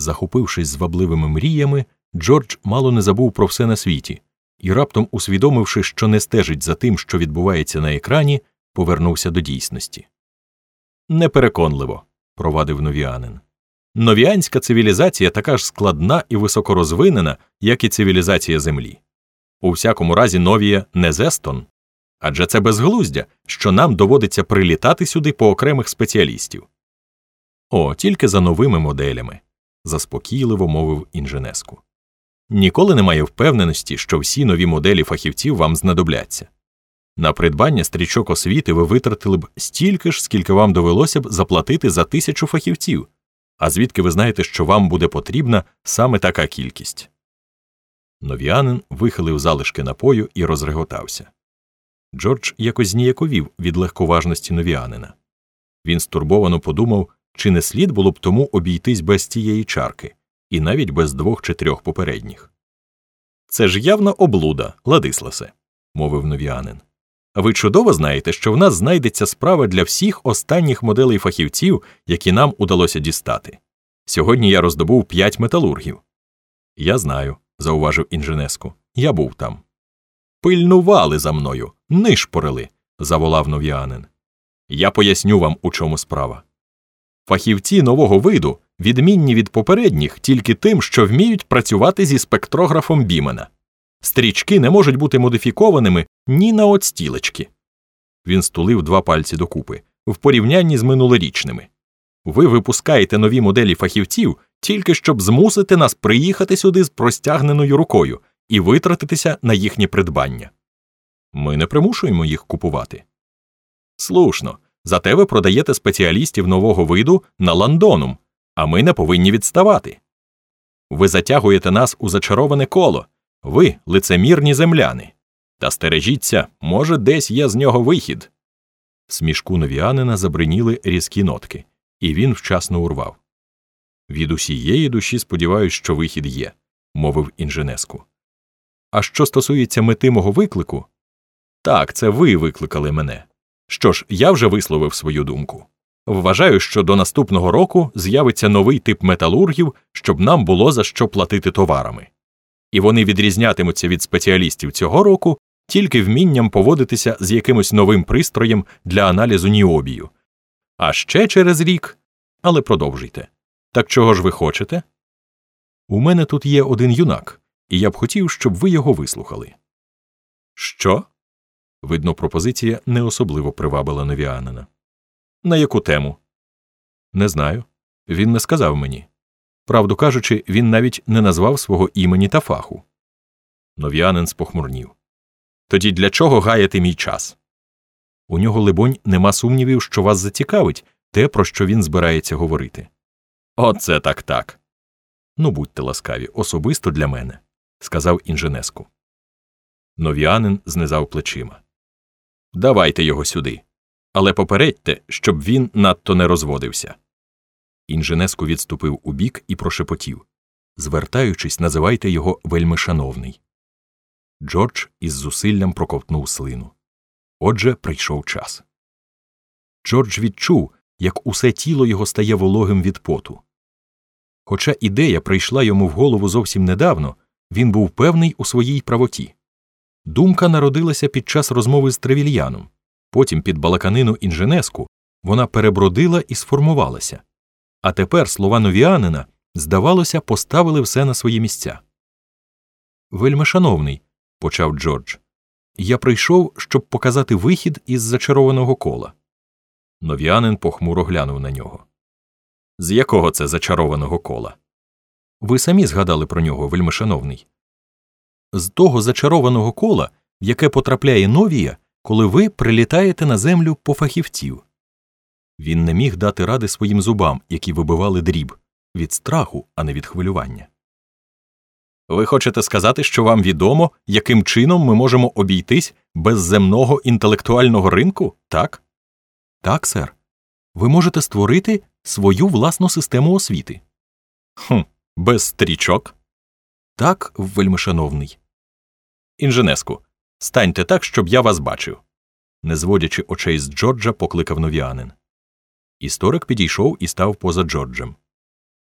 Захопившись звабливими мріями, Джордж мало не забув про все на світі і, раптом усвідомивши, що не стежить за тим, що відбувається на екрані, повернувся до дійсності. Непереконливо, провадив новіанин. Новіанська цивілізація така ж складна і високорозвинена, як і цивілізація Землі. У всякому разі, Новія не Зестон. Адже це безглуздя, що нам доводиться прилітати сюди по окремих спеціалістів. О, тільки за новими моделями, заспокійливо мовив інженеску. Ніколи немає впевненості, що всі нові моделі фахівців вам знадобляться. На придбання стрічок освіти ви витратили б стільки ж, скільки вам довелося б заплатити за тисячу фахівців, а звідки ви знаєте, що вам буде потрібна саме така кількість. Новіанин вихилив залишки напою і розреготався. Джордж якось зніяковів від легковажності новіанина. Він стурбовано подумав, чи не слід було б тому обійтись без цієї чарки, і навіть без двох чи трьох попередніх. Це ж явна облуда, Ладисласе, мовив новіанин. Ви чудово знаєте, що в нас знайдеться справа для всіх останніх моделей фахівців, які нам удалося дістати. Сьогодні я роздобув п'ять металургів. Я знаю, зауважив інженеску. Я був там. Пильнували за мною, нишпорили, заволав нов'янин. Я поясню вам, у чому справа. Фахівці нового виду відмінні від попередніх тільки тим, що вміють працювати зі спектрографом Бімена. Стрічки не можуть бути модифікованими ні на отстілечки. Він стулив два пальці докупи в порівнянні з минулорічними. Ви випускаєте нові моделі фахівців тільки щоб змусити нас приїхати сюди з простягненою рукою і витратитися на їхнє придбання. Ми не примушуємо їх купувати. Слушно, зате ви продаєте спеціалістів нового виду на ландонум, а ми не повинні відставати. Ви затягуєте нас у зачароване коло, ви лицемірні земляни. Та стережіться, може, десь є з нього вихід. Смішку новіанина забриніли різкі нотки, і він вчасно урвав. Від усієї душі сподіваюсь, що вихід є, мовив інженеску. А що стосується мети мого виклику, так, це ви викликали мене. Що ж, я вже висловив свою думку. Вважаю, що до наступного року з'явиться новий тип металургів, щоб нам було за що платити товарами. І вони відрізнятимуться від спеціалістів цього року тільки вмінням поводитися з якимось новим пристроєм для аналізу ніобію. А ще через рік. Але продовжуйте. Так чого ж ви хочете? У мене тут є один юнак, і я б хотів, щоб ви його вислухали. Що? Видно, пропозиція не особливо привабила новіанина. На яку тему? Не знаю. Він не сказав мені. Правду кажучи, він навіть не назвав свого імені та фаху. Нов'янин спохмурнів. Тоді для чого гаяти мій час? У нього, либонь, нема сумнівів, що вас зацікавить те, про що він збирається говорити. Оце так так. Ну, будьте ласкаві, особисто для мене, сказав інженеску. Новіанин знизав плечима. Давайте його сюди. Але попередьте, щоб він надто не розводився. Інженеску відступив убік і прошепотів Звертаючись, називайте його вельми шановний. Джордж із зусиллям проковтнув слину. Отже, прийшов час. Джордж відчув, як усе тіло його стає вологим від поту. Хоча ідея прийшла йому в голову зовсім недавно, він був певний у своїй правоті. Думка народилася під час розмови з Тревільяном, потім під балаканину інженеску вона перебродила і сформувалася. А тепер слова новіанина, здавалося, поставили все на свої місця. Вельми шановний, почав Джордж, я прийшов, щоб показати вихід із зачарованого кола. Новіанин похмуро глянув на нього. З якого це зачарованого кола? Ви самі згадали про нього, вельмишановний. З того зачарованого кола, в яке потрапляє новія, коли ви прилітаєте на землю по фахівців. Він не міг дати ради своїм зубам, які вибивали дріб, від страху, а не від хвилювання. Ви хочете сказати, що вам відомо, яким чином ми можемо обійтись без земного інтелектуального ринку, так? Так, сер. Ви можете створити свою власну систему освіти. Хм, без стрічок? Так, вельмишановний. Інженеску, станьте так, щоб я вас бачив. Не зводячи очей з Джорджа, покликав новіанин. Історик підійшов і став поза Джорджем.